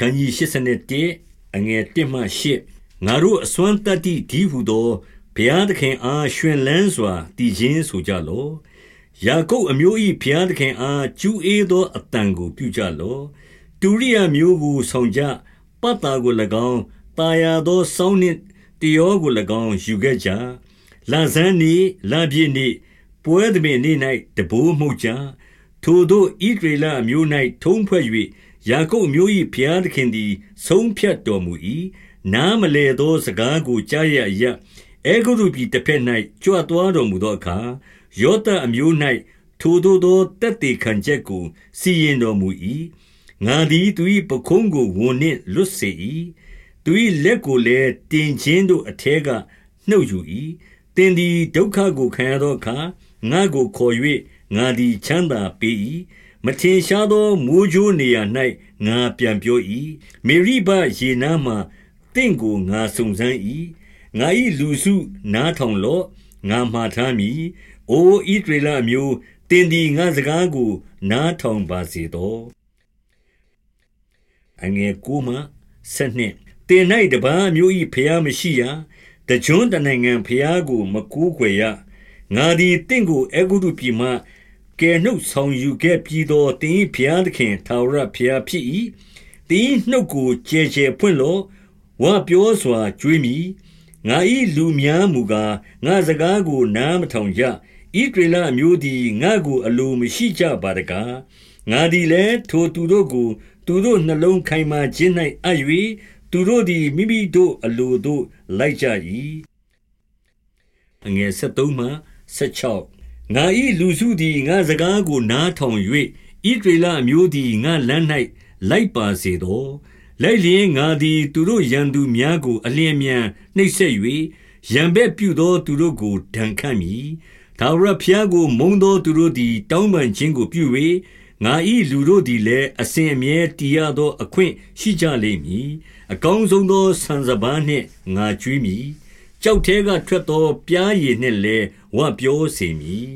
ခန်းကြီး81အငယ်1မှ8ငါတို့အစွမ်းတတ္တိဒီဟုသောဘုရားသခင်အားရှင်လန်းစွာတည်ခြင်းဆိုကြလော့ယာကုပ်အမျိုး၏ဘုရားသခင်အားကျူးအေးသောအတန်ကိုပြုကြလော့တူရိယမျိုးကိုဆောင်ကြပတ်တာကို၎င်းတာယာသောစောင်းနှင့်တယောကို၎င်းယူခဲ့ကြလာဇန်နေလာပြည့်နေပွဲသမင်နေ၌တဘိုးမှုတ်ကြထိုတို့ဣဒရေလအမျိုး၌ထုံးဖွဲ့၍ ယာကုပ်မျိုး၏ဘုရားသခင်သည် ဆုံးဖြတ်တော်မူ၏နားမလဲသော စကားကိုကြားရရအေဂုရုပြည်တစ်ဖက်၌ကြွသွားတော်မူသောအခါ ယောသအမျိုး၌ထိုသို့သောတက်တေခံချက်ကို စီရင်တော်မူ၏ငါသည် သူ၏ပခုံးကို ဝန်နှင့်လွတ်စေ၏သူ၏လက်ကိုလည်း တင်ချင်းတို့အထဲက နှုတ်ယူ၏တင်သည် ဒုက္ခကိုခံရသောအခါ ငါကိုခေါ်၍ငါသည် ချမ်းသာပေး၏ မထင်ရှားသောမိုးကြိုးနေရာ၌ငါပြန်ပြော၏မေရိဘရေနားမှတင့်ကိုငါစုံစမ်း၏ငါ၏လူစုနားထောင်လော့ငါမှားထားမည်အိုဣဒရေလမျိုးတင်ဒီငါစကားကို နားထောင်ပါစေသောအငယ်ကိုမှဆက်နှင့်တင်၌တပားမျိုး၏ဖျားမရှိရတကြွတနိုင်ငံဖျားကို မကူးခွေရငါသည်တင့်ကိုအဂုတုပြည်မှ ကယ်နှုတ်ဆောင်ယူခဲ့ပြီးသောတင်း၏ဘုရားသခင်ထာဝရဘုရားဖြစ်၏တင်းနှုတ်ကိုကြဲကြဲဖွင့်လော့ဝါပြောစွာကြွေးမိငါ၏လူများမူကားငါစကားကိုနားမထောင်ကြဣဒရလအမျိုးသည်ငါကိုအလိုမရှိကြပါတကားငါသည်လည်းထိုသူတို့ကို သူတို့နှလုံးခိုင်မာခြင်း၌အပ်၍သူတို့သည်မိမိတို့အလိုတို့လိုက်ကြ၏အငယ်73မှ76 ငါ၏လူစုသည်ငါစကားကိုနားထောင်၍ဣဒရေလအမျိုးသည်ငါလမ်း၌လိုက်ပါစေသောလိုက်လျင်ငါသည်သူတို့ရန်သူများကို အလျင်မြန်နှိပ်စက်၍ရံဘက်ပြုသောသူတို့ကိုဒဏ်ခတ်မည်ဒါဝရဖျားကိုမုံသောသူတို့သည် တောင်းပန်ခြင်းကိုပြု၍ငါ၏လူတို့သည်လည်းအစဉ်အမြဲတည်ရသောအခွင့်ရှိကြလိမ့်မည်အကောင်းဆုံးသောဆန်စပါးနှင့်ငါကြွေးမည် ကြောက်သေးကထွက်သောပြားရည်နှင့်လည်း ဝပြောစေမည်